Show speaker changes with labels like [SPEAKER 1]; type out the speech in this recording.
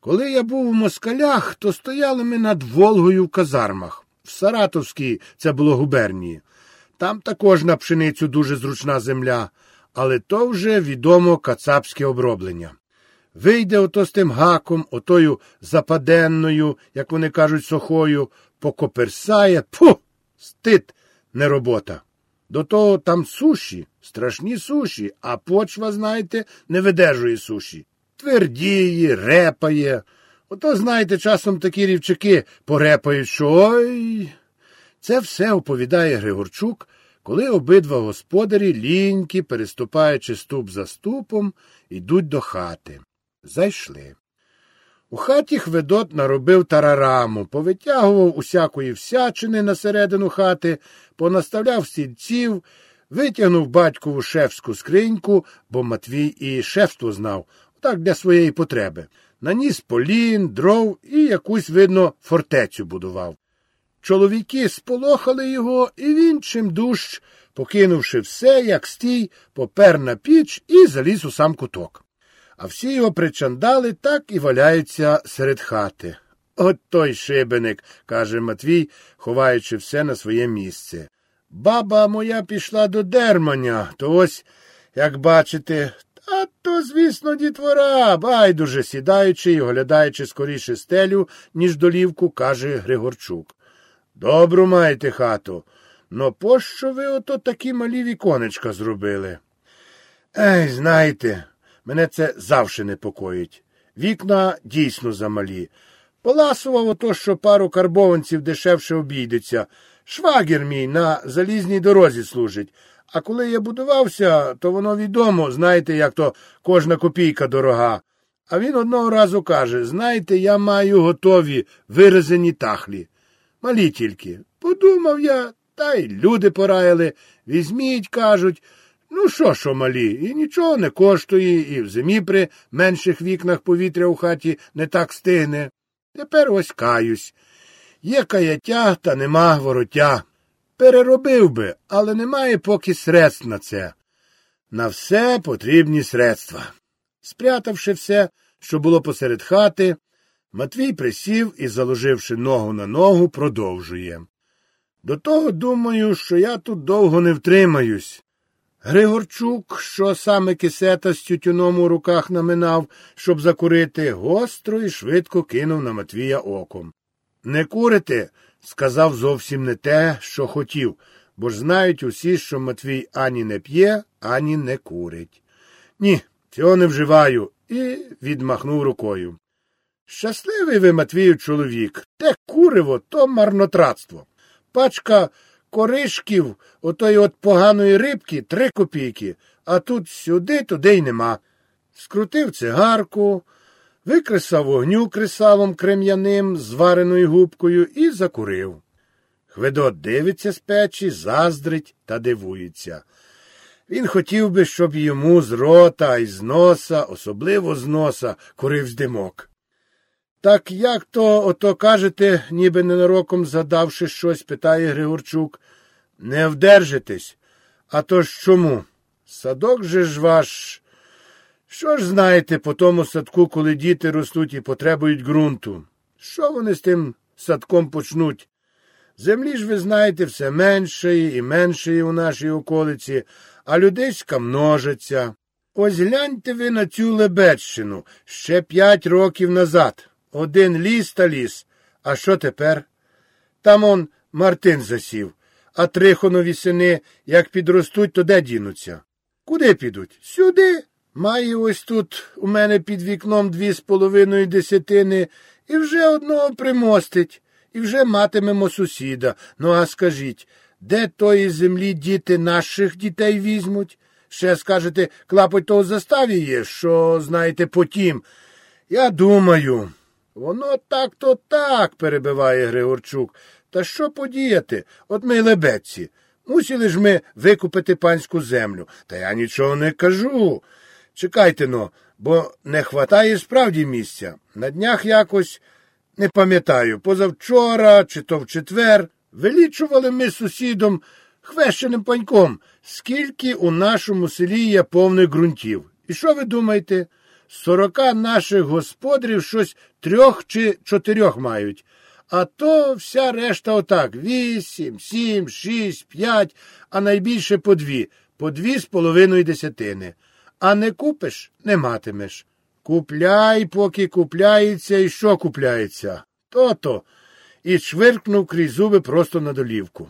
[SPEAKER 1] Коли я був у москалях, то стояли ми над Волгою в казармах. В Саратовській це було губернії. Там також на пшеницю дуже зручна земля, але то вже відомо кацапське оброблення. Вийде ото з тим гаком, отою западенною, як вони кажуть, сохою, покоперсає, пу, стид, не робота. До того там суші, страшні суші, а почва, знаєте, не видержує суші. Твердіє, репає. Ото, знаєте, часом такі рівчаки порепають, що ой. Це все оповідає Григорчук, коли обидва господарі ліньки, переступаючи ступ за ступом, йдуть до хати. Зайшли. У хаті Хведот наробив тарараму, повитягував усякої всячини на середину хати, понаставляв стільців, витягнув батькову шефську скриньку, бо Матвій і шефство знав, так для своєї потреби. Наніс полін, дров і якусь, видно, фортецю будував. Чоловіки сполохали його, і він чим дужч, покинувши все, як стій, попер на піч і заліз у сам куток. А всі його причандали так і валяються серед хати. От той шибеник, каже Матвій, ховаючи все на своє місце. Баба моя пішла до дерманя, то ось, як бачите, а то, звісно, дітвора, байдуже сідаючи і оглядаючи скоріше стелю, ніж долівку, каже Григорчук. Добру маєте хату. Но пощо ви ото такі малі віконечка зробили? Ей, знаєте, мене це завше непокоїть. Вікна дійсно замалі. Поласував ото, що пару карбованців дешевше обійдеться. Швагір мій на залізній дорозі служить. А коли я будувався, то воно відомо, знаєте, як то кожна копійка дорога. А він одного разу каже знаєте, я маю готові виразені тахлі. Малі тільки. Подумав я, та й люди пораяли. Візьміть, кажуть. Ну, що, що малі, і нічого не коштує, і в зимі при менших вікнах повітря у хаті не так стигне. Тепер ось каюсь. Є каяття, та нема воротя. Переробив би, але немає поки средств на це. На все потрібні средства. Спрятавши все, що було посеред хати, Матвій присів і, заложивши ногу на ногу, продовжує. До того думаю, що я тут довго не втримаюсь. Григорчук, що саме кисета з тютюном у руках наминав, щоб закурити, гостро і швидко кинув на Матвія оком. Не курите, сказав зовсім не те, що хотів, бо ж знають усі, що Матвій ані не п'є, ані не курить. Ні, цього не вживаю, і відмахнув рукою. Щасливий ви, Матвію, чоловік, те куриво, то марнотратство. Пачка коришків отої от поганої рибки три копійки, а тут сюди, туди й нема. Скрутив цигарку, викресав вогню кресалом крем'яним, звареною губкою, і закурив. Хведот дивиться з печі, заздрить та дивується. Він хотів би, щоб йому з рота і з носа, особливо з носа, курив димок. Так як то ото кажете, ніби ненароком задавши щось, питає Григорчук. Не вдержитесь. А то ж чому? Садок же ж ваш. Що ж знаєте по тому садку, коли діти ростуть і потребують ґрунту? Що вони з тим садком почнуть? Землі ж ви знаєте все меншої і меншої у нашій околиці, а людиська множиться. Ось гляньте ви на цю Лебедщину ще п'ять років назад. Один ліс та ліс. А що тепер? Там он Мартин засів, а трихонові сини, як підростуть, то де дінуться? Куди підуть? Сюди. Має ось тут у мене під вікном дві з половиною десятини і вже одного примостить, і вже матимемо сусіда. Ну, а скажіть, де тої землі діти наших дітей візьмуть? Ще скажете, клапоть того заставі є, що, знаєте, потім. Я думаю. Воно так то так, перебиває Григорчук. Та що подіяти? От ми лебедці. Мусили ж ми викупити панську землю. Та я нічого не кажу. Чекайте но, бо не хватає справді місця. На днях якось не пам'ятаю, позавчора чи то в четвер вилічували ми з сусідом хвещеним паньком, скільки у нашому селі є повних ґрунтів. І що ви думаєте? Сорока наших господарів щось трьох чи чотирьох мають. А то вся решта отак вісім, сім, шість, п'ять, а найбільше по дві, по дві з половиною десятини. А не купиш, не матимеш. Купляй, поки купляється, і що купляється. То-то. І чвиркнув крізь зуби просто на долівку.